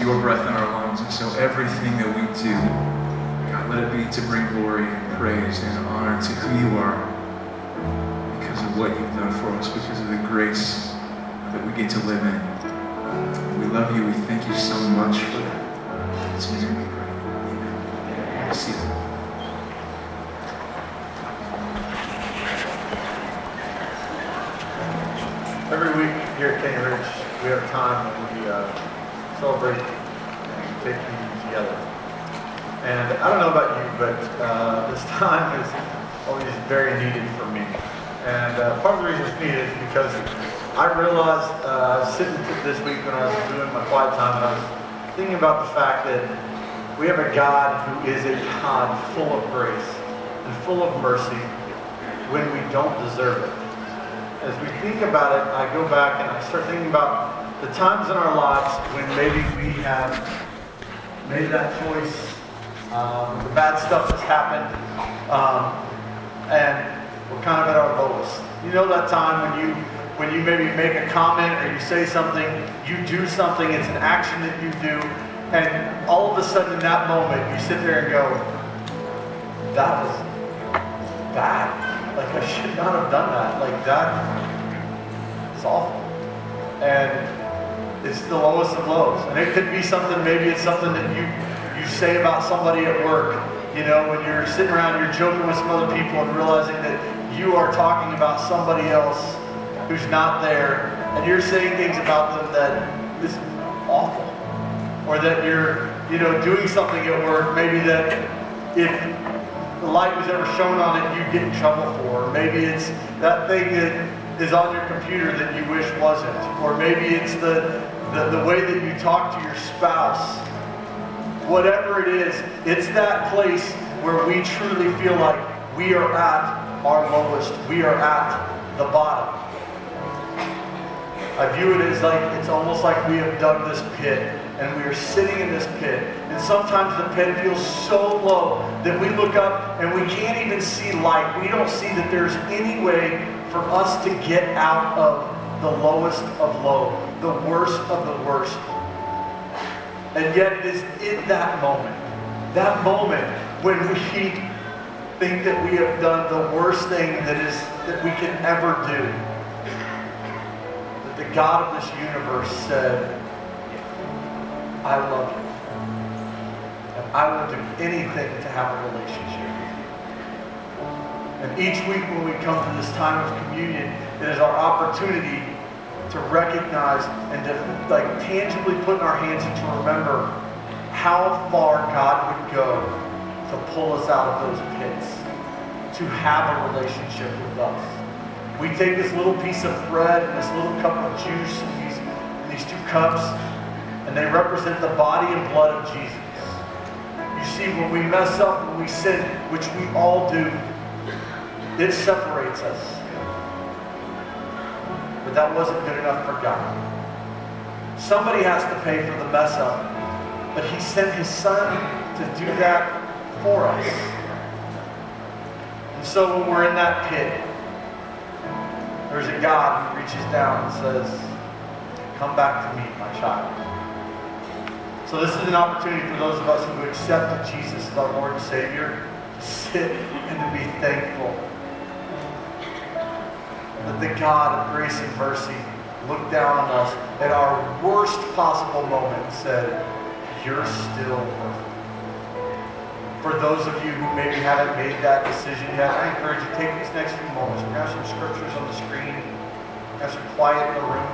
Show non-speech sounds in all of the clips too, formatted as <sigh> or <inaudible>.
your breath in our lungs. And so everything that we do, God, let it be to bring glory and praise and honor to who you are because of what you've done for us, because of the grace that we get to live in. We love you. We thank you so much for that. It's in your name we pray. Amen. See you. Every week here at Canyon Ridge, we have time when we uh, celebrate And I don't know about you, but uh, this <laughs> time is always very needed for me. And uh, part of the reason it's needed is because I realized uh, sitting this week when I was doing my quiet time, and I was thinking about the fact that we have a God who is a God full of grace and full of mercy when we don't deserve it as we think about it, I go back and I start thinking about the times in our lives when maybe we have made that choice, um, the bad stuff that's happened, um, and we're kind of at our lowest. You know that time when you when you maybe make a comment or you say something, you do something, it's an action that you do, and all of a sudden in that moment you sit there and go, that was bad. Like I should not have done that. Like that it's awful. And it's the lowest of lows. And it could be something, maybe it's something that you you say about somebody at work. You know, when you're sitting around, you're joking with some other people and realizing that you are talking about somebody else who's not there, and you're saying things about them that is awful. Or that you're, you know, doing something at work, maybe that if the light was ever shown on it, you'd get in trouble for. Or maybe it's that thing that is on your computer that you wish wasn't. Or maybe it's the, the, the way that you talk to your spouse. Whatever it is, it's that place where we truly feel like we are at our lowest. We are at the bottom. I view it as like it's almost like we have dug this pit and we are sitting in this pit. And sometimes the pit feels so low that we look up and we can't even see light. We don't see that there's any way for us to get out of the lowest of low, the worst of the worst. And yet it is in that moment, that moment when we think that we have done the worst thing that is that we can ever do, that the God of this universe said, I love you. And I will do anything to have a relationship with you. And each week when we come to this time of communion, it is our opportunity to recognize and to like tangibly put in our hands and to remember how far God would go to pull us out of those pits, to have a relationship with us. We take this little piece of bread and this little cup of juice and these, these two cups, and they represent the body and blood of Jesus. You see, when we mess up, when we sin, which we all do, it separates us. But that wasn't good enough for God. Somebody has to pay for the mess up, but He sent His Son to do that for us. And so when we're in that pit, there's a God who reaches down and says, Come back to me, my child. So this is an opportunity for those of us who accepted Jesus as our Lord and Savior to sit and to be thankful that the God of grace and mercy looked down on us at our worst possible moment and said, You're still worth it. For those of you who maybe haven't made that decision yet, I encourage you to take these next few moments. To have some scriptures on the screen, we have some quiet in the room.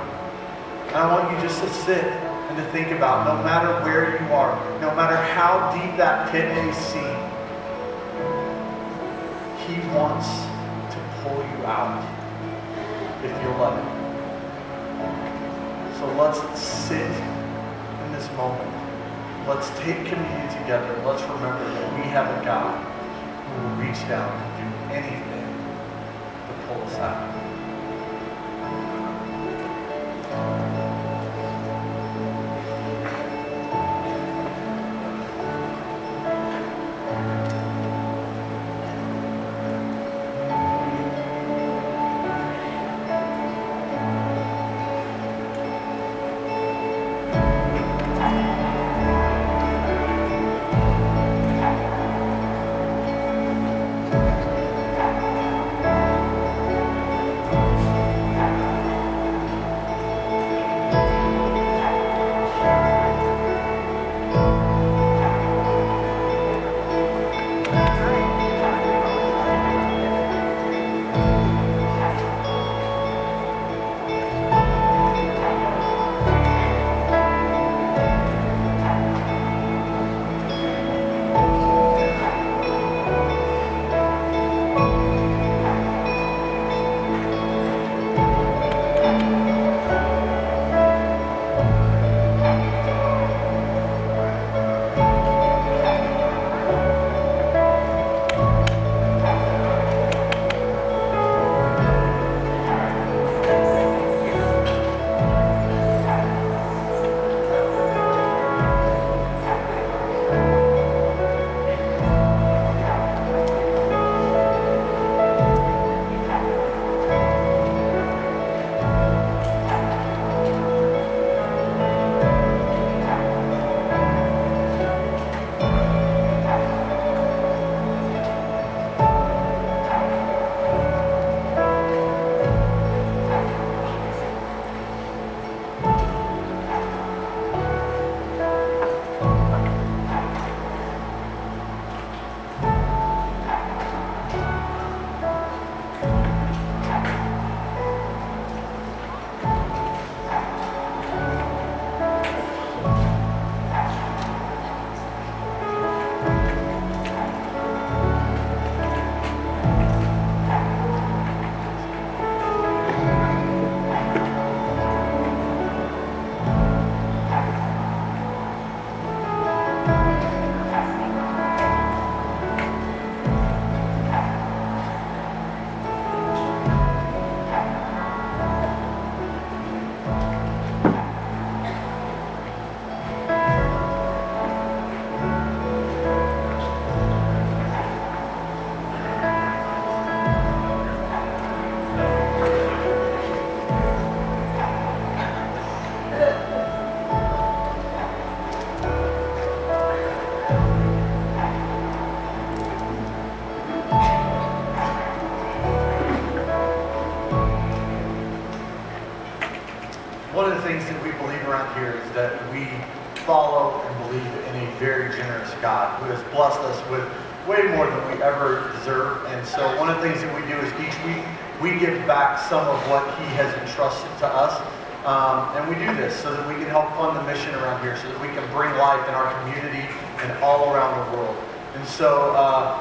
And I want you just to sit and to think about no matter where you are, no matter how deep that pit may seem, He wants to pull you out if you'll let Him. So let's sit in this moment. Let's take communion together. Let's remember that we have a God who will reach down and do anything to pull us out.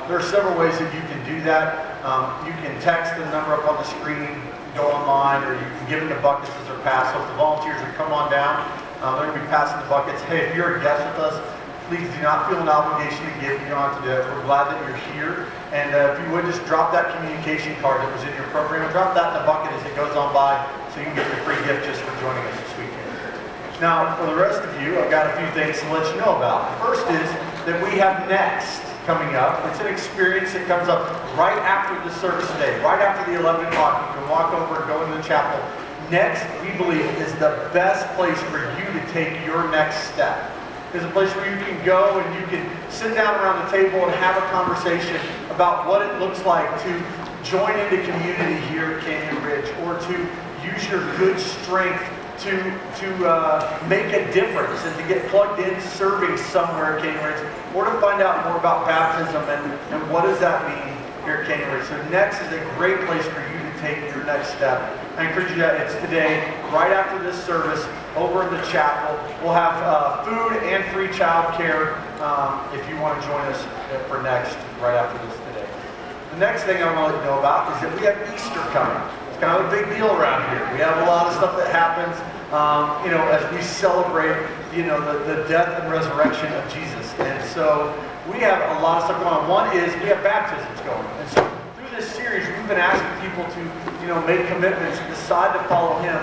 There are several ways that you can do that. Um, you can text the number up on the screen, go online, or you can give them the buckets as they're passed. So if the volunteers would come on down, um, they're going to be passing the buckets. Hey, if you're a guest with us, please do not feel an obligation to give. You have to. We're glad that you're here. And uh, if you would just drop that communication card that was in your program, drop that in the bucket as it goes on by so you can get your free gift just for joining us this weekend. Now, for the rest of you, I've got a few things to let you know about. First is that we have Next coming up. It's an experience that comes up right after the service today, right after the 11 o'clock. You can walk over and go into the chapel. Next, we believe, is the best place for you to take your next step. It's a place where you can go and you can sit down around the table and have a conversation about what it looks like to join into the community here at Canyon Ridge or to use your good strength to, to uh, make a difference and to get plugged in serving somewhere at Canyon Ridge or to find out more about baptism and, and what does that mean here at Canyon Ridge. So next is a great place for you to take your next step. I encourage you that it's today, right after this service, over in the chapel. We'll have uh, food and free child care um, if you want to join us for next, right after this today. The next thing I want to know about is that we have Easter coming. It's kind of a big deal around here. We have a lot of stuff that happens, um, you know, as we celebrate, you know, the, the death and resurrection of Jesus. And so we have a lot of stuff going on. One is we have baptisms going. And so through this series, we've been asking people to, you know, make commitments decide to follow him.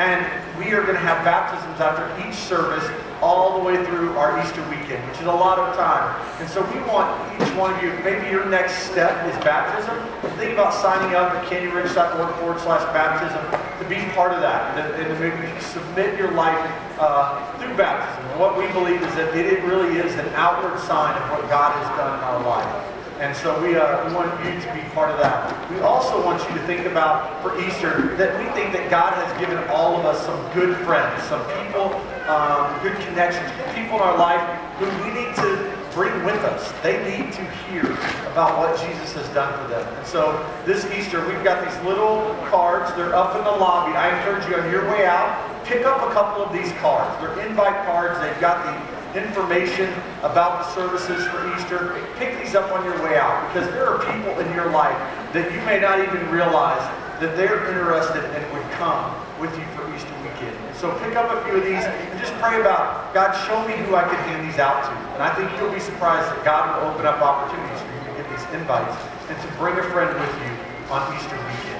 And we are going to have baptisms after each service all the way through our Easter weekend, which is a lot of time. And so we want each one of you, maybe your next step is baptism. Think about signing up at canyonridge.org forward slash baptism to be part of that and to, and to maybe submit your life uh, through baptism. And what we believe is that it really is an outward sign of what God has done in our life. And so we, uh, we want you to be part of that. We also want you to think about for Easter that we think that God has given all of us some good friends, some people, um, good connections, people in our life who we need to bring with us. They need to hear about what Jesus has done for them. And so this Easter, we've got these little cards. They're up in the lobby. I encourage you on your way out, pick up a couple of these cards. They're invite cards. They've got the information about the services for Easter, pick these up on your way out because there are people in your life that you may not even realize that they're interested and would come with you for Easter weekend. So pick up a few of these and just pray about, God, show me who I can hand these out to. And I think you'll be surprised that God will open up opportunities for you to get these invites and to bring a friend with you on Easter weekend.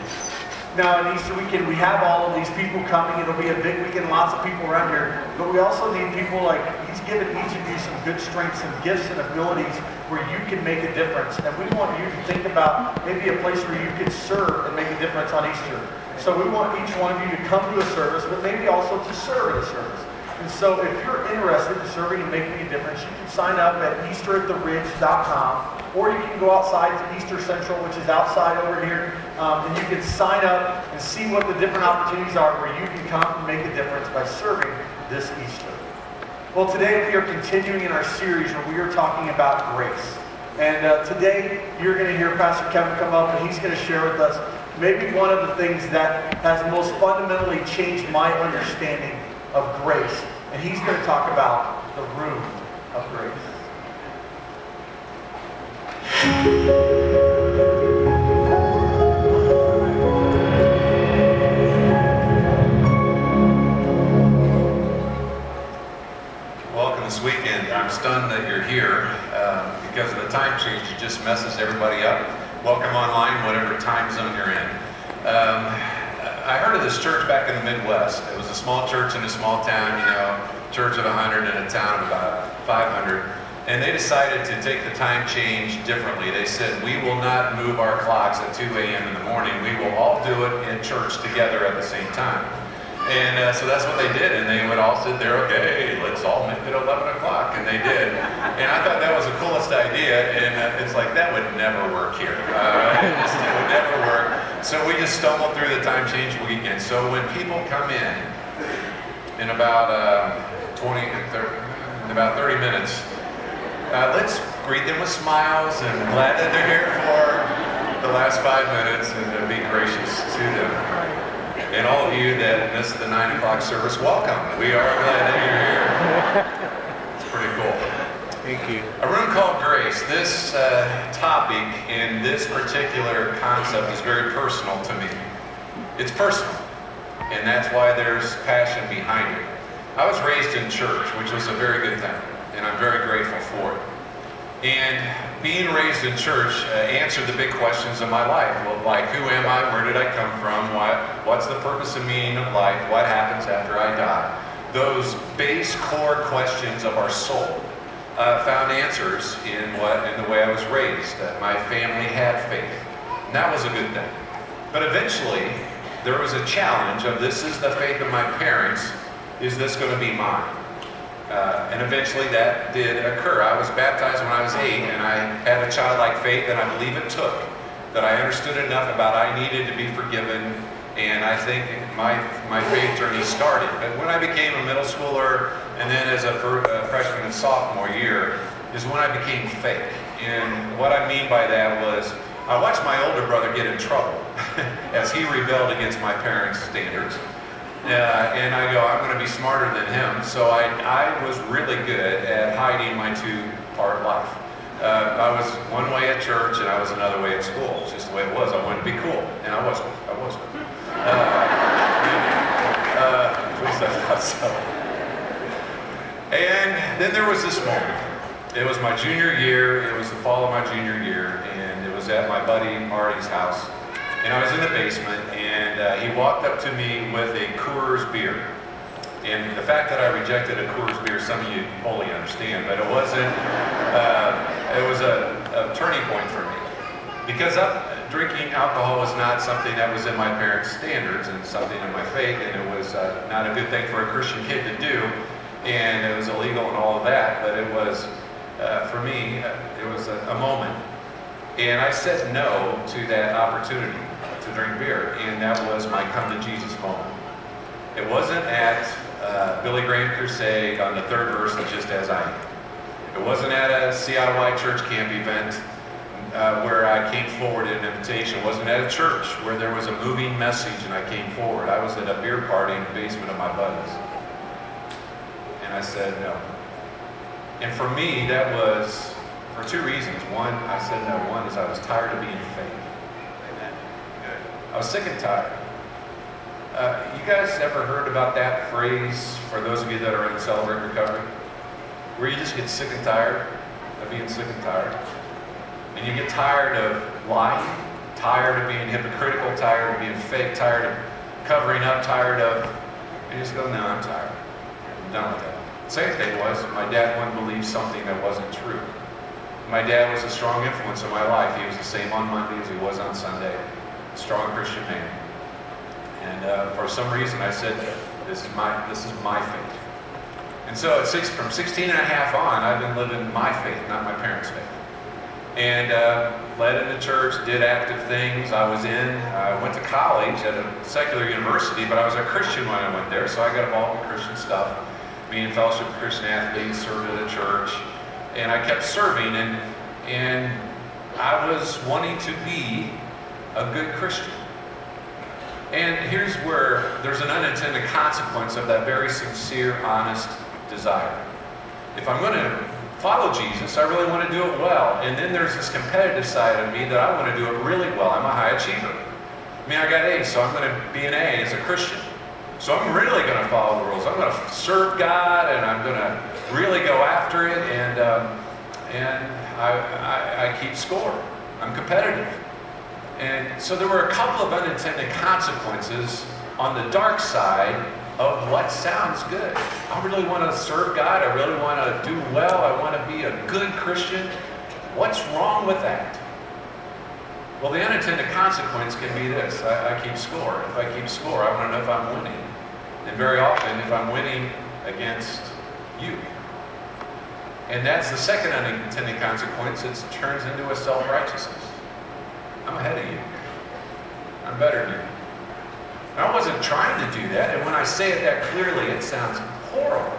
Now, on Easter weekend, we have all of these people coming. It'll be a big weekend, lots of people around here. But we also need people like He's given each of you some good strengths and gifts and abilities where you can make a difference. And we want you to think about maybe a place where you could serve and make a difference on Easter. So we want each one of you to come to a service, but maybe also to serve at a service. And so if you're interested in serving and making a difference, you can sign up at easterattheridge.com or you can go outside to Easter Central, which is outside over here, um, and you can sign up and see what the different opportunities are where you can come and make a difference by serving this Easter. Well, today we are continuing in our series where we are talking about grace. And uh, today you're going to hear Pastor Kevin come up and he's going to share with us maybe one of the things that has most fundamentally changed my understanding of grace. And he's going to talk about the room of grace. Welcome this weekend. I'm stunned that you're here um, because of the time change. It just messes everybody up. Welcome online, whatever time zone you're in. Um, I heard of this church back in the Midwest. It was a small church in a small town, you know, church of 100 in a town of about 500. And they decided to take the time change differently. They said, we will not move our clocks at 2 a.m. in the morning. We will all do it in church together at the same time. And uh, so that's what they did. And they would all sit there, okay, let's all meet at 11 o'clock. And they did. And I thought that was the coolest idea. And uh, it's like, that would never work here. Uh, <laughs> it, would never work. So we just stumbled through the time change weekend. So when people come in, in about uh, 20, 30, in about 30 minutes. Uh, let's greet them with smiles and glad that they're here for the last five minutes and uh, be gracious to them. And all of you that missed the 9 o'clock service, welcome. We are glad that you're here. Thank you. A room called grace. This uh, topic and this particular concept is very personal to me. It's personal, and that's why there's passion behind it. I was raised in church, which was a very good thing, and I'm very grateful for it. And being raised in church uh, answered the big questions of my life. Well, like, who am I? Where did I come from? What, what's the purpose and meaning of life? What happens after I die? Those base core questions of our soul uh, found answers in what in the way I was raised. That my family had faith, and that was a good thing. But eventually, there was a challenge of this is the faith of my parents. Is this going to be mine? Uh, and eventually that did occur. I was baptized when I was eight, and I had a childlike faith, that I believe it took. That I understood enough about I needed to be forgiven, and I think my, my faith journey started. But when I became a middle schooler, and then as a, a freshman and sophomore year, is when I became fake. And what I mean by that was I watched my older brother get in trouble <laughs> as he rebelled against my parents' standards. Uh, and I go, I'm going to be smarter than him. So I, I was really good at hiding my two-part life. Uh, I was one way at church and I was another way at school. It's just the way it was. I wanted to be cool, and I wasn't. I wasn't. Uh, uh. <laughs> And then there was this moment. It was my junior year. It was the fall of my junior year, and it was at my buddy Marty's house and I was in the basement, and uh, he walked up to me with a Coors beer. And the fact that I rejected a Coors beer, some of you fully understand, but it wasn't, uh, it was a, a, turning point for me. Because up, drinking alcohol was not something that was in my parents' standards and something in my faith, and it was uh, not a good thing for a Christian kid to do, and it was illegal and all of that, but it was, uh, for me, uh, it was a, a moment. And I said no to that opportunity to drink beer, and that was my come to Jesus moment. It wasn't at uh, Billy Graham Crusade on the third verse of Just As I Am. It wasn't at a Seattle White church camp event uh, where I came forward in an invitation. It wasn't at a church where there was a moving message and I came forward. I was at a beer party in the basement of my buddies. And I said no. And for me, that was for two reasons. One, I said no. One is I was tired of being fake. I was sick and tired. Uh, you guys ever heard about that phrase for those of you that are in Celebrate Recovery? Where you just get sick and tired of being sick and tired. And you get tired of lying, tired of being hypocritical, tired of being fake, tired of covering up, tired of. You just go, no, I'm tired. I'm done with that. Same thing was, my dad wouldn't believe something that wasn't true. My dad was a strong influence in my life. He was the same on Monday as he was on Sunday strong Christian man. And uh, for some reason, I said, this is my, this is my faith. And so six, from 16 and a half on, I've been living my faith, not my parents' faith. And uh, led in the church, did active things. I was in, I went to college at a secular university, but I was a Christian when I went there, so I got involved in Christian stuff. Being in fellowship with Christian athletes, served at a church, and I kept serving, and, and I was wanting to be a good Christian. And here's where there's an unintended consequence of that very sincere, honest desire. If I'm going to follow Jesus, I really want to do it well. And then there's this competitive side of me that I want to do it really well. I'm a high achiever. I mean, I got A's, so I'm going to be an A as a Christian. So I'm really going to follow the rules. I'm going to serve God, and I'm going to really go after it, and um, and I, I, I keep score. I'm competitive. And so there were a couple of unintended consequences on the dark side of what sounds good. I really want to serve God. I really want to do well. I want to be a good Christian. What's wrong with that? Well, the unintended consequence can be this I, I keep score. If I keep score, I want to know if I'm winning. And very often, if I'm winning against you. And that's the second unintended consequence. It turns into a self righteousness. I'm ahead of you. I'm better than you. I wasn't trying to do that, and when I say it that clearly, it sounds horrible.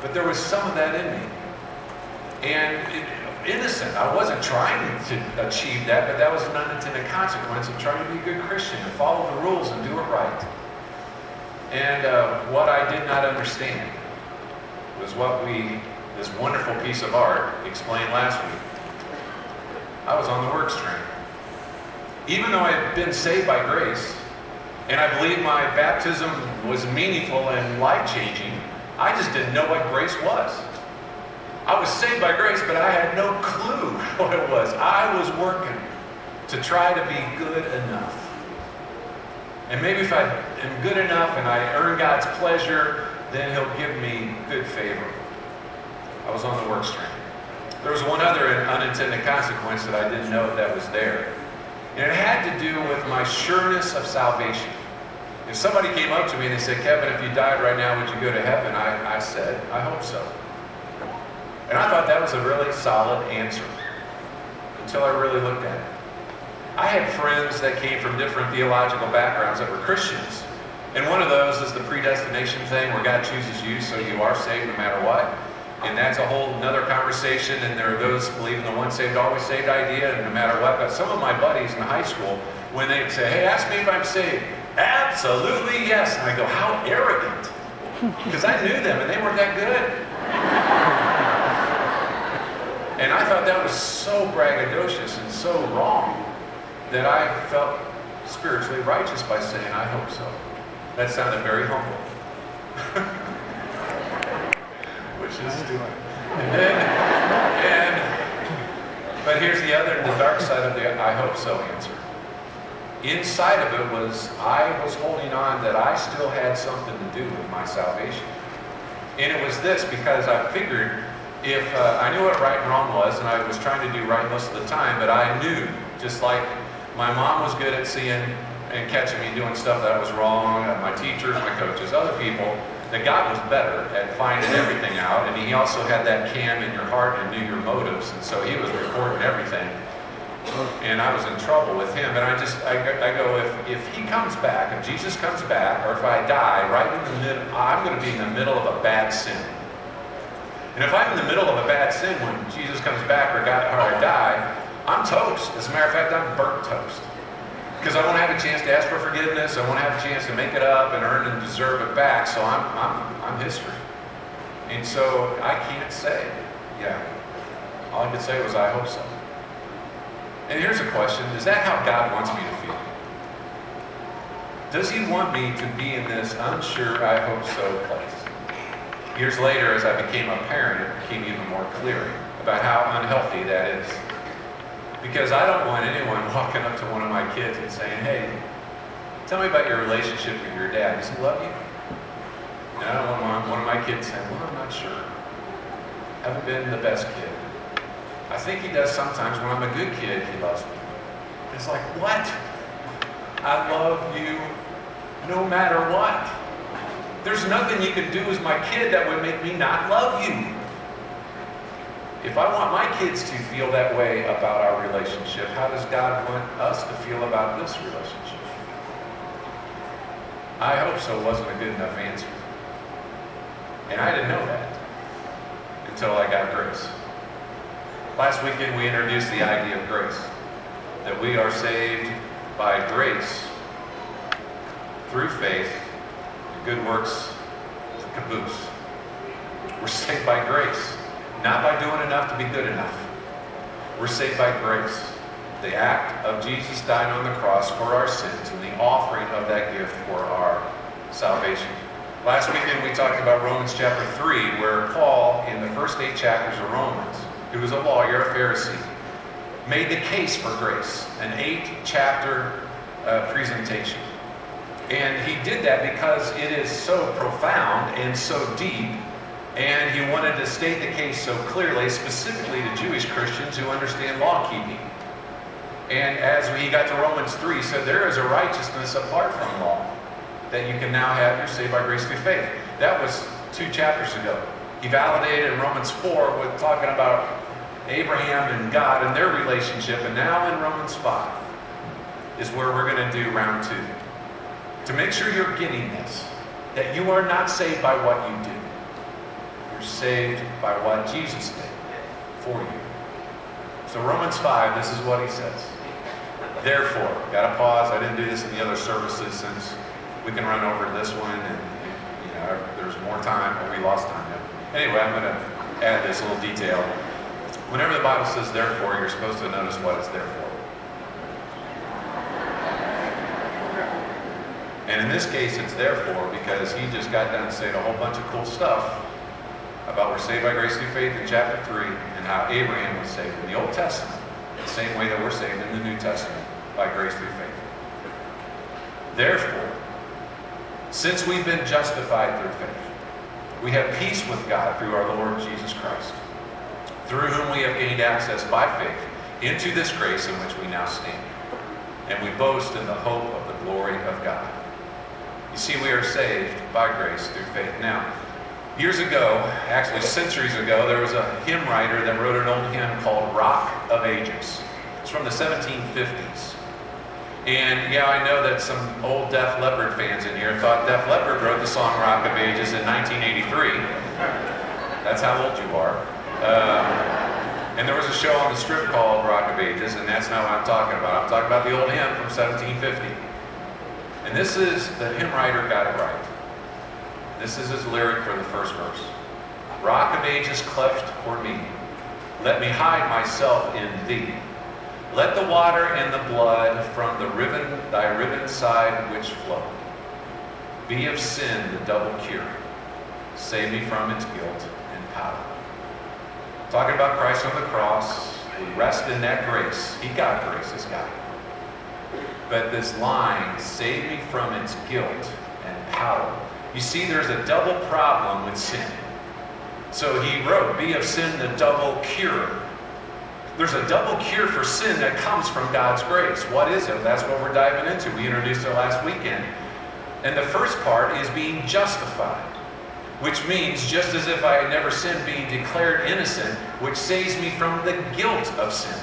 But there was some of that in me. And it, innocent. I wasn't trying to achieve that, but that was an unintended consequence of trying to be a good Christian and follow the rules and do it right. And uh, what I did not understand was what we, this wonderful piece of art, explained last week. I was on the works train. Even though I had been saved by grace, and I believe my baptism was meaningful and life changing, I just didn't know what grace was. I was saved by grace, but I had no clue <laughs> what it was. I was working to try to be good enough. And maybe if I am good enough and I earn God's pleasure, then He'll give me good favor. I was on the works train. There was one other unintended consequence that I didn't know that was there. And it had to do with my sureness of salvation. If somebody came up to me and they said, Kevin, if you died right now, would you go to heaven? I, I said, I hope so. And I thought that was a really solid answer until I really looked at it. I had friends that came from different theological backgrounds that were Christians. And one of those is the predestination thing where God chooses you so you are saved no matter what. And that's a whole another conversation. And there are those who believe in the once saved, always saved idea, and no matter what. But some of my buddies in high school, when they say, hey, ask me if I'm saved, absolutely yes. And I go, how arrogant. Because I knew them and they weren't that good. And I thought that was so braggadocious and so wrong that I felt spiritually righteous by saying, I hope so. That sounded very humble. <laughs> Which is stupid. And, and, but here's the other, the dark side of the I hope so answer. Inside of it was, I was holding on that I still had something to do with my salvation. And it was this because I figured if uh, I knew what right and wrong was, and I was trying to do right most of the time, but I knew, just like my mom was good at seeing and catching me doing stuff that was wrong, my teachers, my coaches, other people, that God was better at finding everything out, and He also had that cam in your heart and knew your motives, and so He was recording everything. And I was in trouble with Him, and I just, I, I go, if, if He comes back, if Jesus comes back, or if I die right in the middle, I'm going to be in the middle of a bad sin. And if I'm in the middle of a bad sin when Jesus comes back or, God, or I die, I'm toast. As a matter of fact, I'm burnt toast. Because I won't have a chance to ask for forgiveness. I won't have a chance to make it up and earn and deserve it back. So I'm, I'm, I'm history. And so I can't say, yeah. All I could say was, I hope so. And here's a question Is that how God wants me to feel? Does He want me to be in this unsure, I hope so place? Years later, as I became a parent, it became even more clear about how unhealthy that is. Because I don't want anyone <laughs> walking up to one of my kids and saying, hey, tell me about your relationship with your dad. Does he love you? And I don't want one of my kids saying, well, I'm not sure. I haven't been the best kid. I think he does sometimes. When I'm a good kid, he loves me. It's like, what? I love you no matter what. There's nothing you can do as my kid that would make me not love you. If I want my kids to feel that way about our relationship, how does God want us to feel about this relationship? I hope so wasn't a good enough answer. And I didn't know that until I got grace. Last weekend we introduced the idea of grace. That we are saved by grace through faith good works the caboose. We're saved by grace, not by doing enough to be good enough. We're saved by grace. The act of Jesus dying on the cross for our sins and the offering of that gift for our salvation. Last weekend we talked about Romans chapter 3, where Paul, in the first eight chapters of Romans, who was a lawyer, a Pharisee, made the case for grace, an eight chapter uh, presentation. And he did that because it is so profound and so deep. And he wanted to state the case so clearly, specifically to Jewish Christians who understand law keeping. And as he got to Romans 3, he said, There is a righteousness apart from law that you can now have. You're saved by grace through faith. That was two chapters ago. He validated in Romans 4 with talking about Abraham and God and their relationship. And now in Romans 5 is where we're going to do round two. to make sure you're getting this, that you are not saved by what you do. You're saved by what Jesus did for you. So Romans 5, this is what he says. Therefore, got to pause. I didn't do this in the other services since we can run over this one and you know there's more time, but we lost time. Anyway, I'm going to add this little detail. Whenever the Bible says therefore, you're supposed to notice what it's there for. And in this case, it's therefore because he just got done saying a whole bunch of cool stuff about we're saved by grace through faith in chapter 3 and how Abraham was saved in the Old Testament, the same way that we're saved in the New Testament by grace through faith. Therefore, since we've been justified through faith, we have peace with God through our Lord Jesus Christ, through whom we have gained access by faith into this grace in which we now stand. And we boast in the hope of the glory of God. You see, we are saved by grace through faith. Now, years ago, actually centuries ago, there was a hymn writer that wrote an old hymn called Rock of Ages. It's from the 1750s. And yeah, I know that some old Def Leppard fans in here thought Def Leppard wrote the song Rock of Ages in 1983. That's how old you are. Um, and there was a show on the strip called Rock of Ages, and that's not what I'm talking about. I'm talking about the old hymn from 1750. And this is, the hymn writer got it right. This is his lyric for the first verse. Rock of Ages cleft for me. Let me hide myself in thee. Let the water and the blood from the riven, thy riven side which flow be of sin the double cure. Save me from its guilt and power. Talking about Christ on the cross, we rest in that grace. He got grace, this guy. But this line, save me from its guilt and power. You see, there's a double problem with sin. So he wrote, Be of sin the double cure. There's a double cure for sin that comes from God's grace. What is it? That's what we're diving into. We introduced it last weekend. And the first part is being justified, which means just as if I had never sinned, being declared innocent, which saves me from the guilt of sin.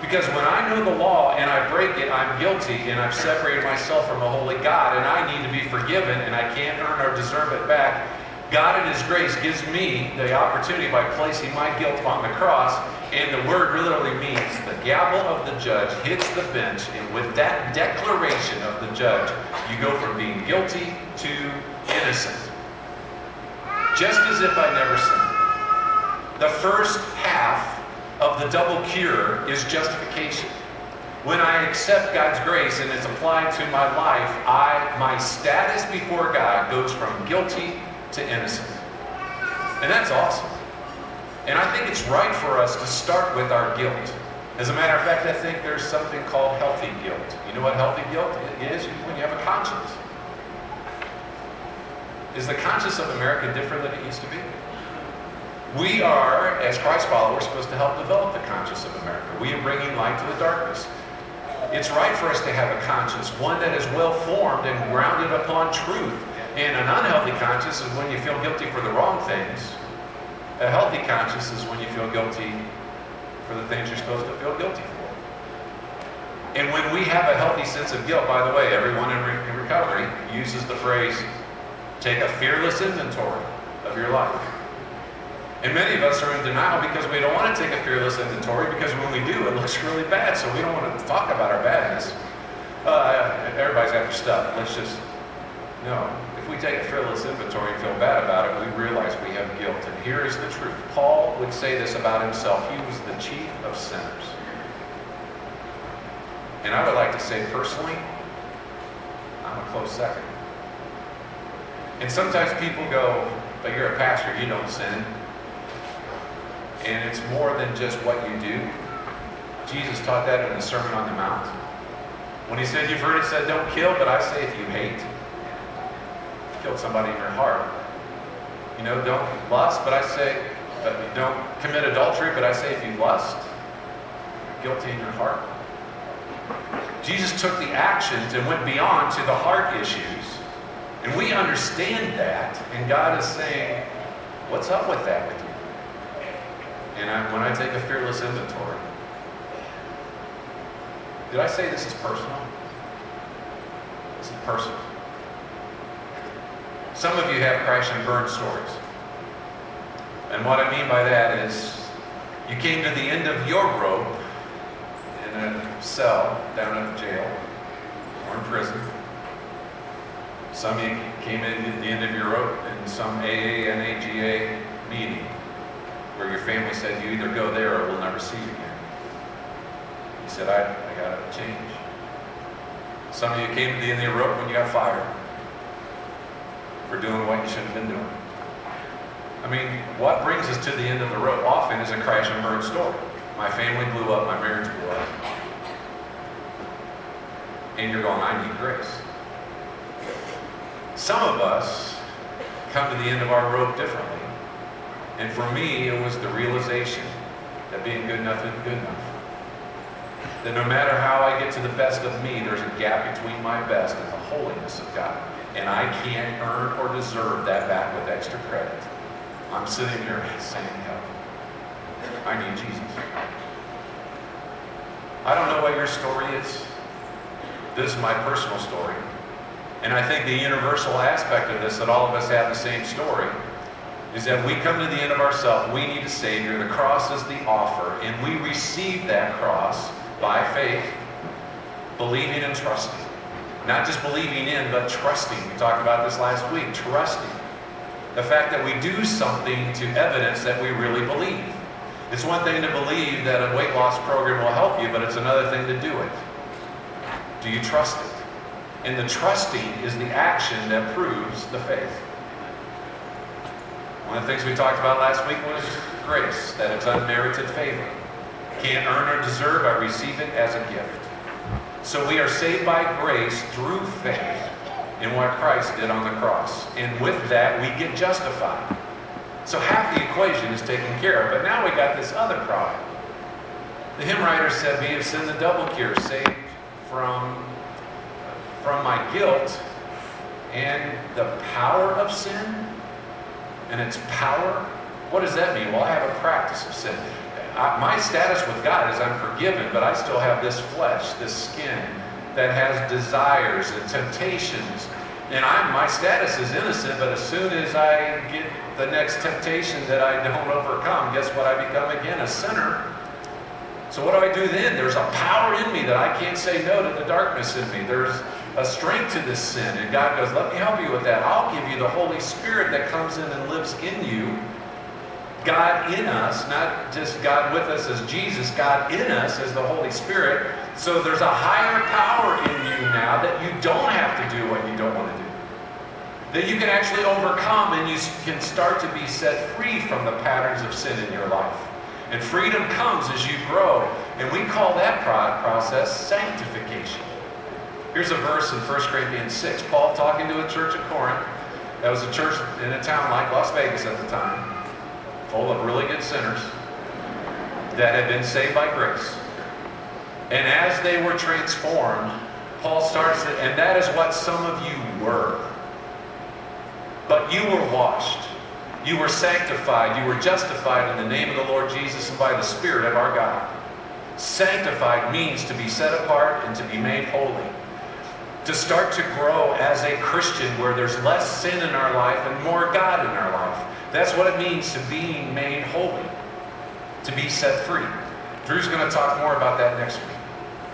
Because when I know the law and I break it, I'm guilty and I've separated myself from a holy God and I need to be forgiven and I can't earn or deserve it back. God in His grace gives me the opportunity by placing my guilt on the cross and the word literally means the gavel of the judge hits the bench, and with that declaration of the judge, you go from being guilty to innocent. Just as if I never sinned. The first half of the double cure is justification. When I accept God's grace and it's applied to my life, I my status before God goes from guilty to innocent. And that's awesome. And I think it's right for us to start with our guilt. As a matter of fact, I think there's something called healthy guilt. You know what healthy guilt is? When you have a conscience. Is the conscience of America different than it used to be? We are, as Christ followers, supposed to help develop the conscience of America. We are bringing light to the darkness. It's right for us to have a conscience, one that is well formed and grounded upon truth. And an unhealthy conscience is when you feel guilty for the wrong things a healthy conscience is when you feel guilty for the things you're supposed to feel guilty for. And when we have a healthy sense of guilt, by the way, everyone in, re- in recovery uses the phrase, take a fearless inventory of your life. And many of us are in denial because we don't want to take a fearless inventory because when we do, it looks really bad. So we don't want to talk about our badness. Uh, everybody's after stuff. Let's just, no if we take a fearless inventory and feel bad about it, we realize we have guilt. And here is the truth. Paul would say this about himself. He was the chief of sinners. And I would like to say personally, I'm a close second. And sometimes people go, but you're a pastor, you don't sin. And it's more than just what you do. Jesus taught that in the Sermon on the Mount. When he said, You've heard it said, don't kill, but I say if you hate, killed somebody in your heart. You know, don't lust, but I say, but don't commit adultery, but I say if you lust, guilty in your heart. Jesus took the actions and went beyond to the heart issues. And we understand that, and God is saying, What's up with that with you? And I, when I take a fearless inventory, did I say this is personal? This is personal. Some of you have crash and burn stories. And what I mean by that is you came to the end of your rope in a cell down at the jail or in prison. Some of you came in at the end of your rope in some AA and meeting where your family said you either go there or we'll never see you again. You said, I, I got to change. Some of you came to the end of your rope when you got fired for doing what you shouldn't have been doing. I mean, what brings us to the end of the rope often is a crash and burn story. My family blew up, my marriage blew up. And you're going, I need grace. Some of us come to the end of our rope differently. And for me, it was the realization that being good enough isn't good enough. That no matter how I get to the best of me, there's a gap between my best and the holiness of God. And I can't earn or deserve that back with extra credit. I'm sitting here <laughs> saying, help. I need Jesus. I don't know what your story is. This is my personal story. And I think the universal aspect of this, that all of us have the same story, is that we come to the end of ourselves. We need a Savior. The cross is the offer. And we receive that cross by faith, believing and trusting. Not just believing in, but trusting. We talked about this last week. Trusting. The fact that we do something to evidence that we really believe. It's one thing to believe that a weight loss program will help you, but it's another thing to do it. Do you trust it? And the trusting is the action that proves the faith. One of the things we talked about last week was grace, that it's unmerited favor. Can't earn or deserve, I receive it as a gift. So we are saved by grace through faith in what Christ did on the cross. And with that, we get justified. So half the equation is taken care of. But now we got this other problem. The hymn writer said, We have sinned the double cure, saved from, from my guilt and the power of sin and its power. What does that mean? Well, I have a practice of sin. I, my status with God is I'm forgiven, but I still have this flesh, this skin that has desires and temptations. And I'm, my status is innocent, but as soon as I get the next temptation that I don't overcome, guess what? I become again a sinner. So what do I do then? There's a power in me that I can't say no to the darkness in me. There's a strength to this sin. And God goes, let me help you with that. I'll give you the Holy Spirit that comes in and lives in you. God in us, not just God with us as Jesus, God in us as the Holy Spirit. So there's a higher power in you now that you don't have to do what you don't want to do. That you can actually overcome and you can start to be set free from the patterns of sin in your life. And freedom comes as you grow. And we call that process sanctification. Here's a verse in 1 Corinthians 6. Paul talking to a church at Corinth. That was a church in a town like Las Vegas at the time full of really good sinners that had been saved by grace. And as they were transformed, Paul starts and that is what some of you were. But you were washed, you were sanctified, you were justified in the name of the Lord Jesus and by the Spirit of our God. Sanctified means to be set apart and to be made holy. To start to grow as a Christian where there's less sin in our life and more God in our life. That's what it means to being made holy, to be set free. Drew's going to talk more about that next week.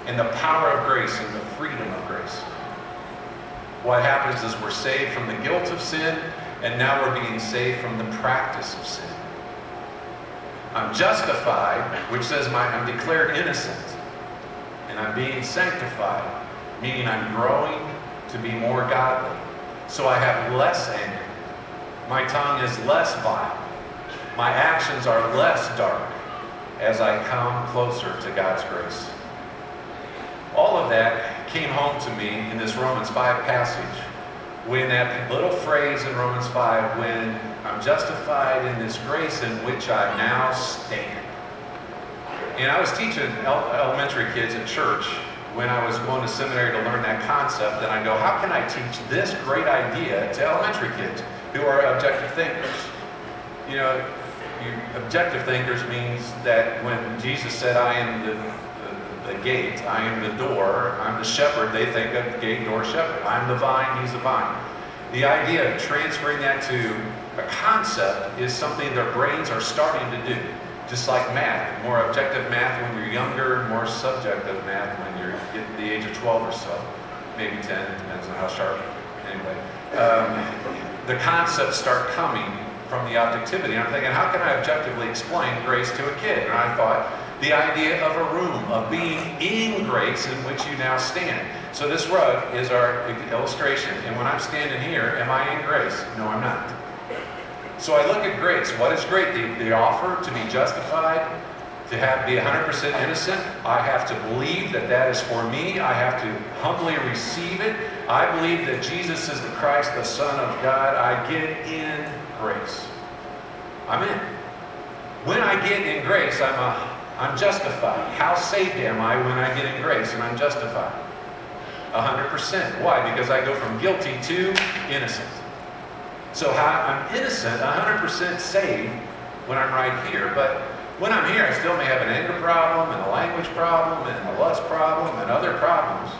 And the power of grace and the freedom of grace. What happens is we're saved from the guilt of sin, and now we're being saved from the practice of sin. I'm justified, which says my, I'm declared innocent, and I'm being sanctified, meaning I'm growing to be more godly. So I have less anger. My tongue is less vile. My actions are less dark as I come closer to God's grace. All of that came home to me in this Romans 5 passage. When that little phrase in Romans 5, when I'm justified in this grace in which I now stand. And I was teaching elementary kids at church when I was going to seminary to learn that concept, and I go, how can I teach this great idea to elementary kids? who are objective thinkers. You know, you, objective thinkers means that when Jesus said, I am the, the, the, gate, I am the door, I'm the shepherd, they think of gate, door, shepherd. I'm the vine, he's the vine. The idea of transferring that to a concept is something their brains are starting to do. Just like math, more objective math when you're younger, more subjective math when you're the age of 12 or so, maybe 10, depends on how sharp. Anyway, um, the concepts start coming from the objectivity. And I'm thinking, how can I objectively explain grace to a kid? And I thought, the idea of a room, of being in grace in which you now stand. So this rug is our illustration. And when I'm standing here, am I in grace? No, I'm not. So I look at grace. What is great? The, the offer to be justified, to have be 100% innocent. I have to believe that that is for me. I have to humbly receive it. I believe that Jesus is the Christ, the Son of God. I get in grace. I'm in. When I get in grace, I'm a, I'm justified. How saved am I when I get in grace and I'm justified? 100%. Why? Because I go from guilty to innocent. So I'm innocent, 100% saved when I'm right here. But when I'm here, I still may have an anger problem and a language problem and a lust problem and other problems.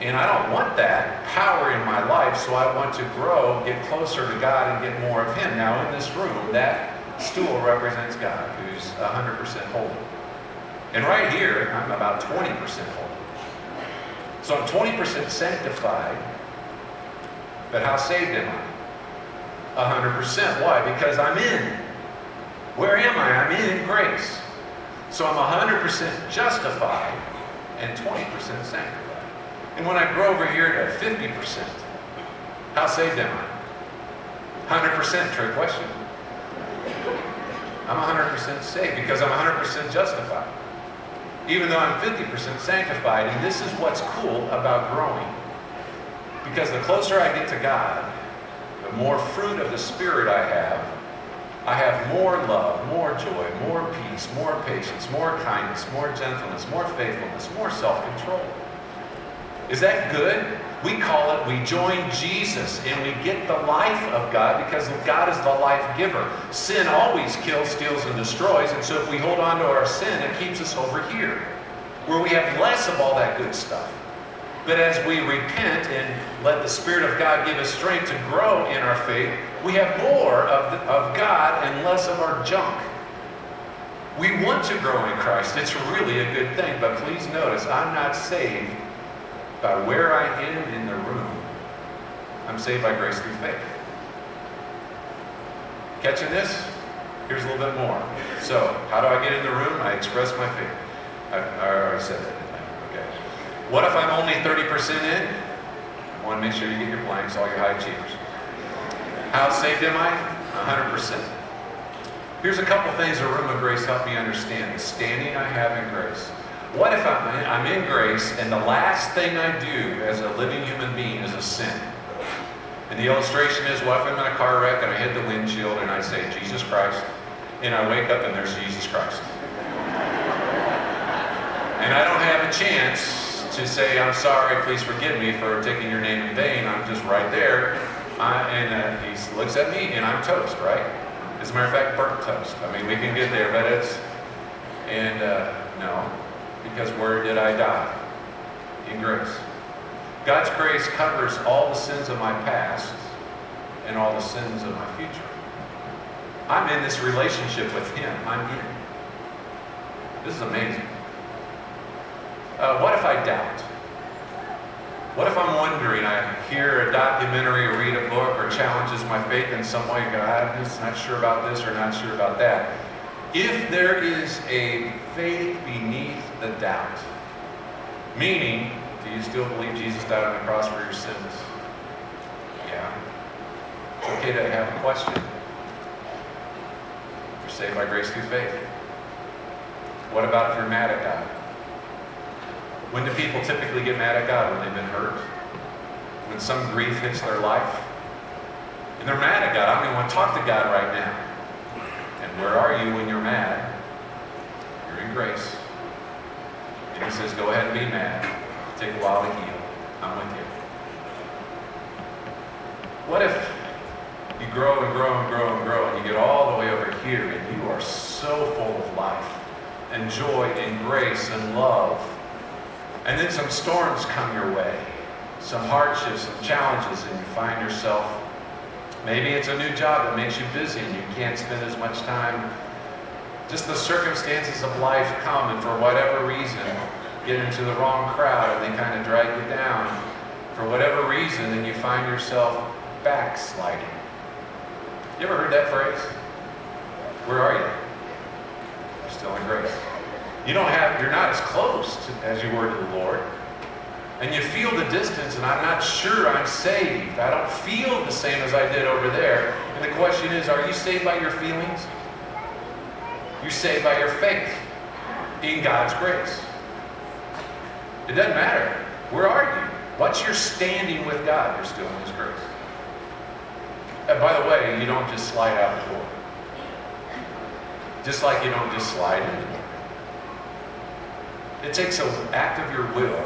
And I don't want that power in my life, so I want to grow, get closer to God, and get more of Him. Now, in this room, that stool represents God, who's 100% holy. And right here, I'm about 20% holy. So I'm 20% sanctified, but how saved am I? 100%. Why? Because I'm in. Where am I? I'm in grace. So I'm 100% justified and 20% sanctified. And when I grow over here to 50%, how saved am I? 100%, trick question. I'm 100% saved because I'm 100% justified. Even though I'm 50% sanctified, and this is what's cool about growing. Because the closer I get to God, the more fruit of the Spirit I have, I have more love, more joy, more peace, more patience, more kindness, more gentleness, more faithfulness, more self control. Is that good? We call it, we join Jesus and we get the life of God because God is the life giver. Sin always kills, steals, and destroys. And so if we hold on to our sin, it keeps us over here where we have less of all that good stuff. But as we repent and let the Spirit of God give us strength to grow in our faith, we have more of, the, of God and less of our junk. We want to grow in Christ. It's really a good thing. But please notice, I'm not saved by where I am in the room. I'm saved by grace through faith. Catching this? Here's a little bit more. So, how do I get in the room? I express my faith. I, I already said that. What if I'm only 30% in? I want to make sure you get your blanks, all your high achievers. How saved am I? 100%. Here's a couple things the room of grace helped me understand. The standing I have in grace. What if I'm in, I'm in grace and the last thing I do as a living human being is a sin? And the illustration is what if I'm in a car wreck and I hit the windshield and I say, Jesus Christ, and I wake up and there's Jesus Christ. And I don't have a chance to say, I'm sorry, please forgive me for taking your name in vain. I'm just right there. I, and uh, he looks at me and I'm toast, right? As a matter of fact, burnt toast. I mean, we can get there, but it's, and uh, no, because where did I die? In grace. God's grace covers all the sins of my past and all the sins of my future. I'm in this relationship with Him. I'm in. This is amazing. Uh, what if I doubt? What if I'm wondering, I hear a documentary or read a book or challenges my faith in some way and go, I'm just not sure about this or not sure about that. If there is a faith beneath the doubt, meaning, do you still believe Jesus died on the cross for your sins? Yeah. It's okay to have a question. You're saved by grace through faith. What about if you're mad at God? When do people typically get mad at God? When they've been hurt? When some grief hits their life? And they're mad at God. I don't even want to talk to God right now. And where are you when you're mad? You're in grace. And he says, go ahead and be mad. Take a while to heal. I'm with you. What if you grow and grow and grow and grow and you get all the way over here and you are so full of life and joy and grace and love and then some storms come your way. some hardships, some challenges, and you find yourself, maybe it's a new job that makes you busy and you can't spend as much time. Just the circumstances of life come, and for whatever reason, get into the wrong crowd and they kind of drag you down. For whatever reason, and you find yourself backsliding. You ever heard that phrase? Where are you? You're still in grace. You don't have, you're not as close to, as you were to the Lord. And you feel the distance, and I'm not sure I'm saved. I don't feel the same as I did over there. And the question is, are you saved by your feelings? You're saved by your faith in God's grace. It doesn't matter. Where are you? What's your standing with God? You're still in His grace. And by the way, you don't just slide out the door. Just like you don't just slide in. It takes an act of your will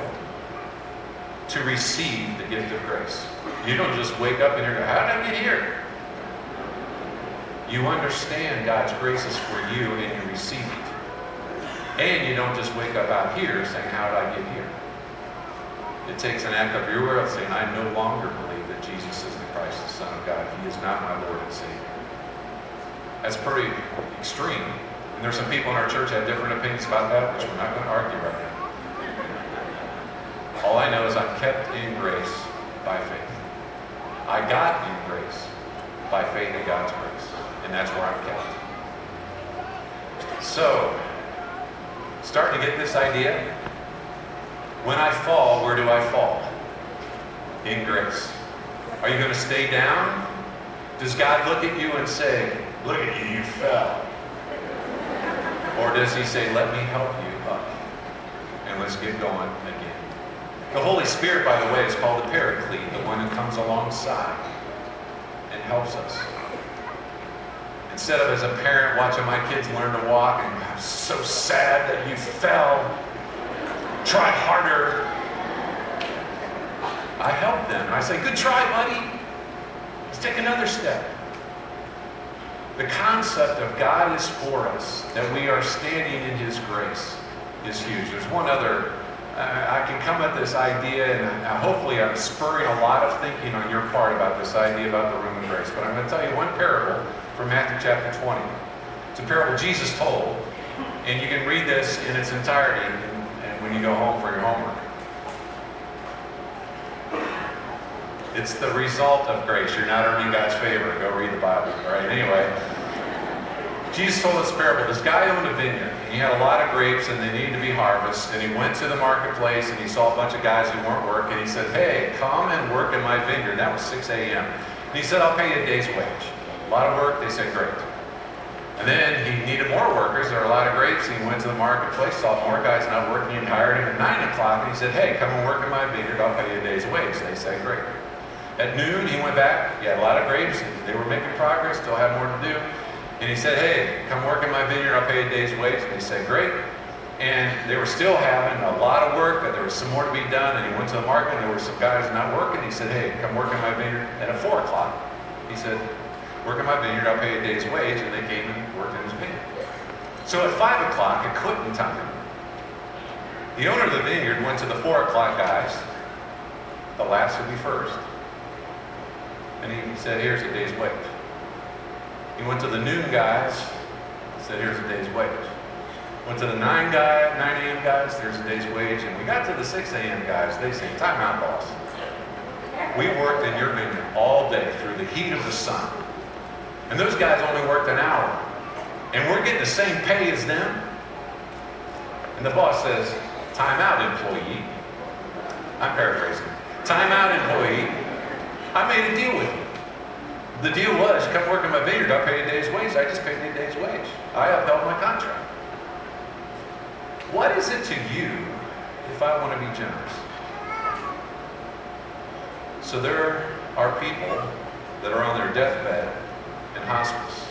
to receive the gift of grace. You don't just wake up and you're go, How did I get here? You understand God's grace is for you and you receive it. And you don't just wake up out here saying, How did I get here? It takes an act of your will saying, I no longer believe that Jesus is the Christ, the Son of God. He is not my Lord and Savior. That's pretty extreme. And there's some people in our church that have different opinions about that, which we're not going to argue right now. All I know is I'm kept in grace by faith. I got in grace by faith in God's grace. And that's where I'm kept. So, starting to get this idea. When I fall, where do I fall? In grace. Are you going to stay down? Does God look at you and say, Look at you, you fell? Or does He say, Let me help you up? And let's get going again. The Holy Spirit, by the way, is called the Paraclete, the one who comes alongside and helps us. Instead of as a parent watching my kids learn to walk and I'm so sad that you fell, try harder. I help them. I say, good try, buddy. Let's take another step. The concept of God is for us, that we are standing in His grace, is huge. There's one other, uh, I can come at this idea, and hopefully I'm spurring a lot of thinking on your part about this idea about the room of grace. But I'm going to tell you one parable from Matthew chapter 20. It's a parable Jesus told, and you can read this in its entirety and when you go home for your homework. It's the result of grace. You're not earning God's favor. Go read the Bible. All right. Anyway, Jesus told this parable. This guy owned a vineyard. He had a lot of grapes, and they needed to be harvested. And he went to the marketplace, and he saw a bunch of guys who weren't working. He said, "Hey, come and work in my vineyard." That was 6 a.m. And he said, "I'll pay you a day's wage." A lot of work. They said, "Great." And then he needed more workers. There were a lot of grapes. He went to the marketplace, saw more guys not working. He hired him at 9 o'clock, and he said, "Hey, come and work in my vineyard. I'll pay you a day's wage." They said, "Great." At noon, he went back. He had a lot of grapes. They were making progress, still had more to do. And he said, Hey, come work in my vineyard. I'll pay a day's wage. And they said, Great. And they were still having a lot of work, but there was some more to be done. And he went to the market, and there were some guys not working. He said, Hey, come work in my vineyard. And at 4 o'clock, he said, Work in my vineyard. I'll pay a day's wage. And they came and worked in his vineyard. So at 5 o'clock, at quitting time, the owner of the vineyard went to the 4 o'clock guys. The last would be first. And he said, here's a day's wage. He went to the noon guys, said, here's a day's wage. Went to the 9 guy, 9 a.m. guys, there's a day's wage. And we got to the 6 a.m. guys, they say, time out, boss. We worked in your vineyard all day through the heat of the sun. And those guys only worked an hour. And we're getting the same pay as them. And the boss says, time out, employee. I'm paraphrasing. Time out, employee. I made a deal with you. The deal was, come work in my vineyard, I'll pay you a day's wage. I just paid a day's wage. I upheld my contract. What is it to you if I want to be generous? So there are people that are on their deathbed in hospice.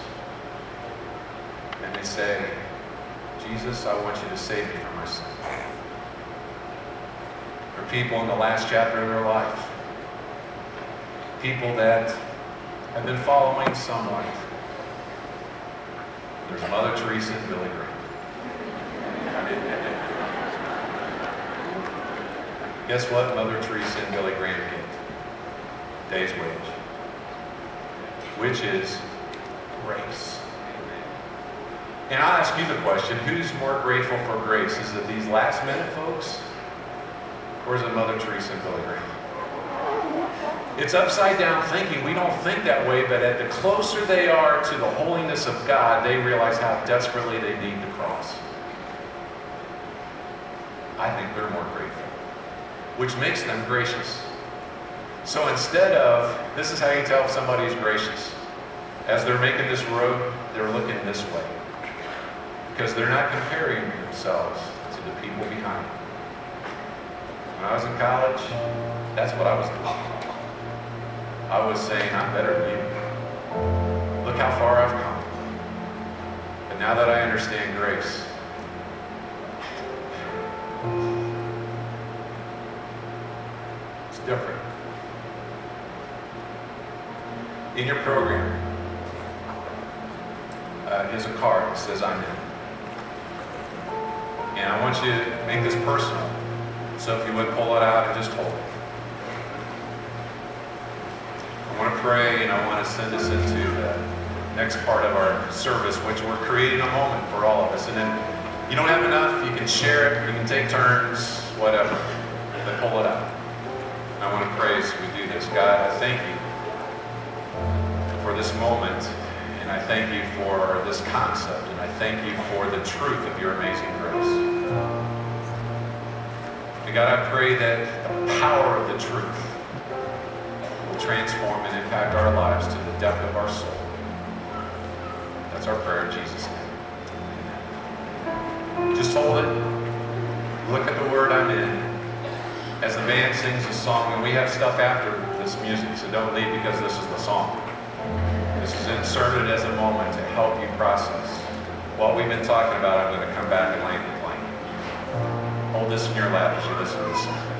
And they say, Jesus, I want you to save me from my sin. There are people in the last chapter of their life people that have been following someone. There's Mother Teresa and Billy Graham. Guess what Mother Teresa and Billy Graham get? Day's wage. Which is grace. And I'll ask you the question, who's more grateful for grace? Is it these last minute folks? Or is it Mother Teresa and Billy Graham? It's upside down thinking. We don't think that way, but at the closer they are to the holiness of God, they realize how desperately they need the cross. I think they're more grateful, which makes them gracious. So instead of, this is how you tell if somebody is gracious. As they're making this road, they're looking this way. Because they're not comparing themselves to the people behind them. When I was in college, that's what I was doing. I was saying, I'm better than you. Look how far I've come. But now that I understand grace, it's different. In your program uh, is a card that says, I'm in. And I want you to make this personal. So if you would pull it out and just hold it. Pray and I want to send us into the next part of our service, which we're creating a moment for all of us. And then you don't have enough, you can share it, you can take turns, whatever. But pull it out. I want to pray as we do this. God, I thank you for this moment. And I thank you for this concept. And I thank you for the truth of your amazing grace. And God, I pray that the power of the truth transform and impact our lives to the depth of our soul. That's our prayer in Jesus' name. Just hold it. Look at the word I'm in. As the band sings a song, and we have stuff after this music, so don't leave because this is the song. This is inserted as a moment to help you process. What we've been talking about, I'm going to come back and land the plane. Hold this in your lap as you listen to this song.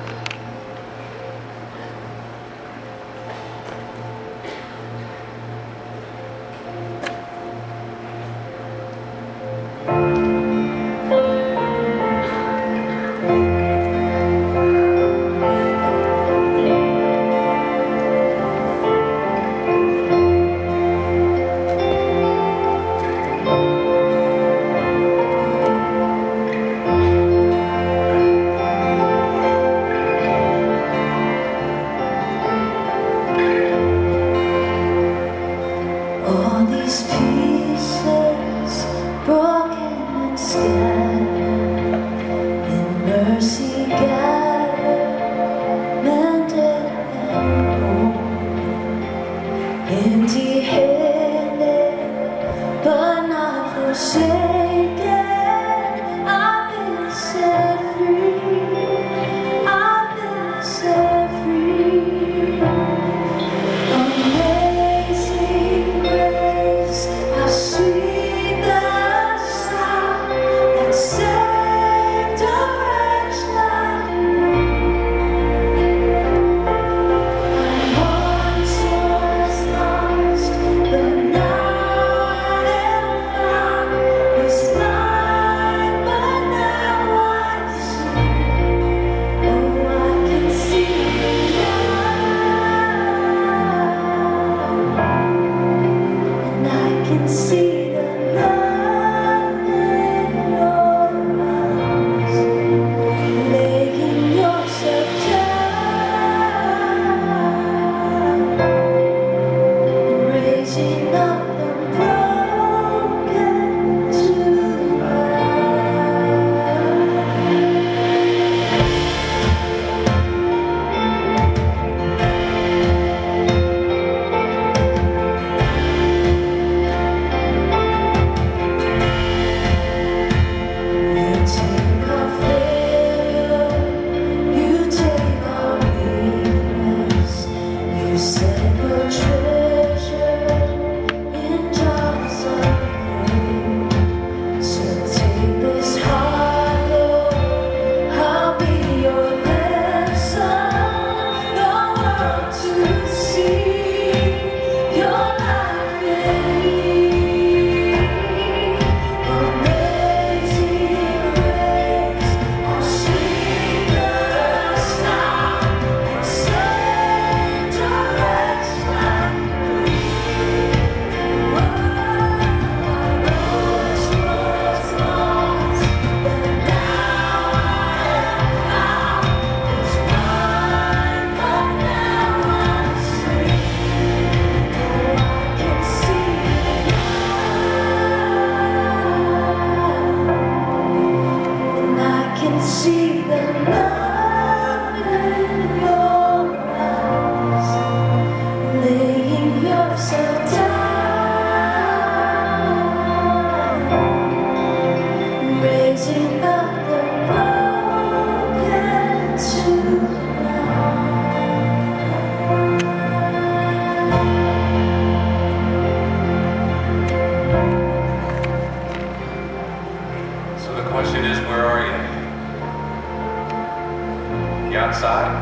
The outside?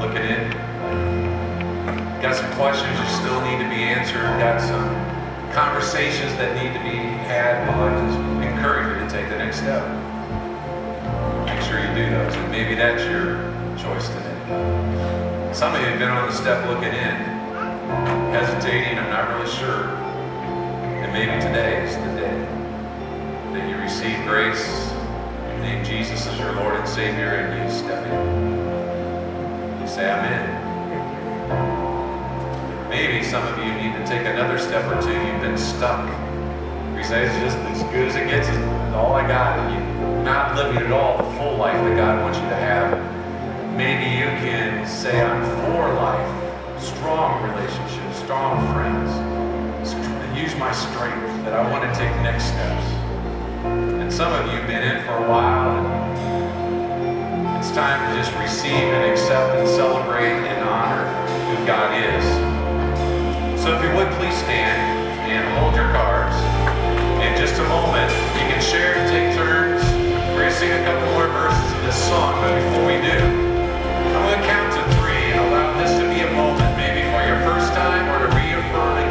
Looking in? Got some questions that still need to be answered. Got some conversations that need to be had. Well, I just encourage you to take the next step. Make sure you do those. And maybe that's your choice today. Some of you have been on the step looking in, hesitating, I'm not really sure. And maybe today is the day that you receive grace, you name Jesus as your Lord and Savior, and you step in. You say, I'm in. Maybe some of you need to take another step or two. You've been stuck. You say, it's just as good as it gets, it's all I got. And you're not living at all the full life that God wants you to have. Maybe you can say, I'm for life, strong relationships, strong friends. Use my strength that I want to take next steps. And some of you have been in for a while. It's time to just receive and accept and celebrate and honor who God is. So if you would please stand and hold your cards. In just a moment, you can share and take turns. We're going to sing a couple more verses of this song, but before we do, I'm going to count to three and allow this to be a moment, maybe for your first time or to reaffirm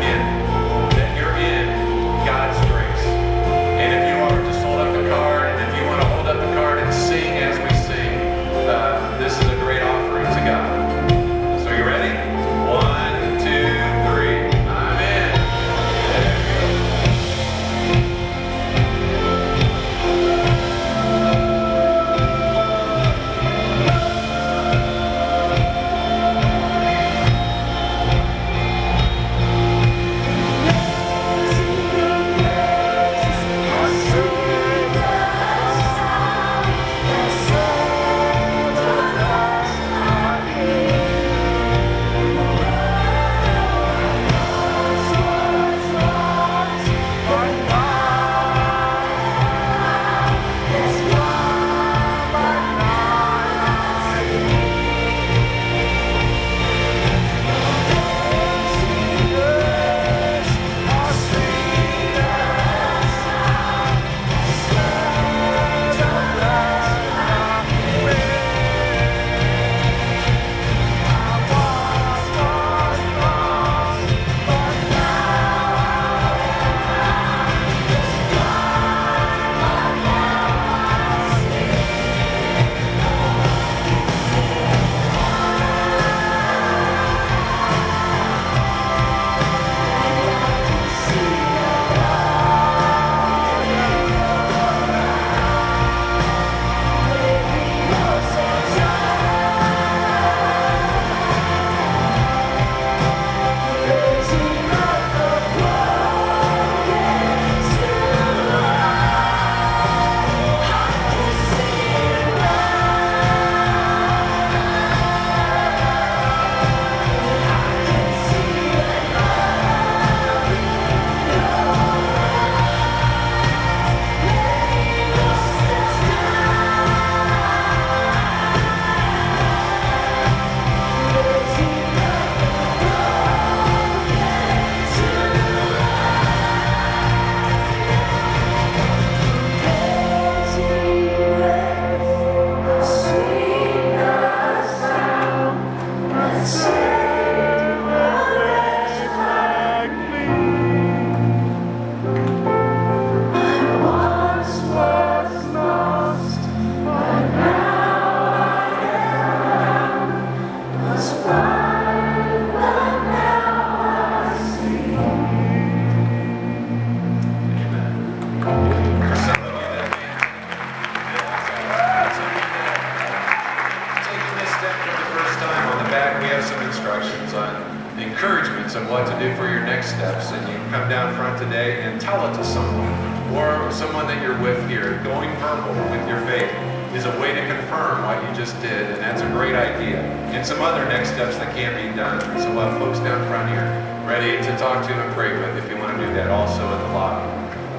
Going verbal with your faith is a way to confirm what you just did, and that's a great idea. And some other next steps that can be done. So we'll have folks down front here ready to talk to and pray with if you want to do that also in the lobby.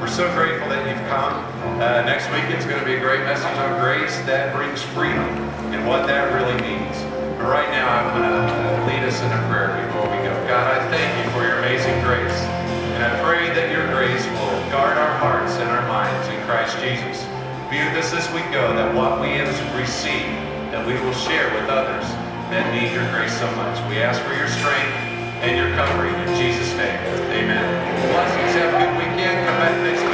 We're so grateful that you've come. Uh, next week it's going to be a great message on grace that brings freedom and what that really means. But right now I'm going to uh, lead us in a prayer before we go. God, I thank you for your amazing grace. And I pray that your grace will guard our hearts and our minds in Christ Jesus. Be with us as we go, that what we have received, that we will share with others that need your grace so much. We ask for your strength and your covering in Jesus' name. Amen. Blessings. Have a good weekend. Come back next